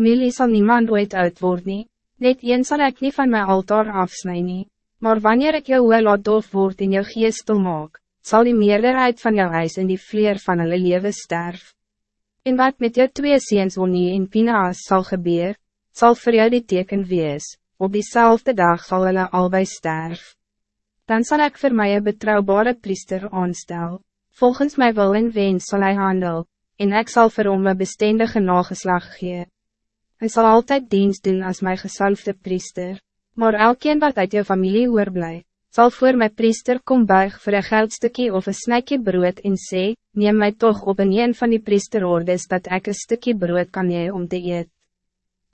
Milie zal niemand ooit uit word nie, net een sal ek nie van my altaar afsnij nie, maar wanneer ik jou wil laat doof word en jou geest stil maak, sal die meerderheid van jou huis in die vleer van hulle leven sterf. En wat met jou twee seens Onie en Pinaas zal gebeuren, zal voor jou die teken wees, op diezelfde dag zal hulle albei sterf. Dan zal ik voor mij een betrouwbare priester aanstel, volgens mijn wil en wens zal hij handel, en ik zal vir hom een bestendige nageslag gee. Hy sal altyd dienst doen als mijn gesalfde priester, maar elkeen wat uit jou familie oorblij, zal voor mijn priester kom buig voor een geldstukje of een snijkje brood en sê, neem mij toch op een een van die priesterordes dat ik een stukje brood kan je om te eet.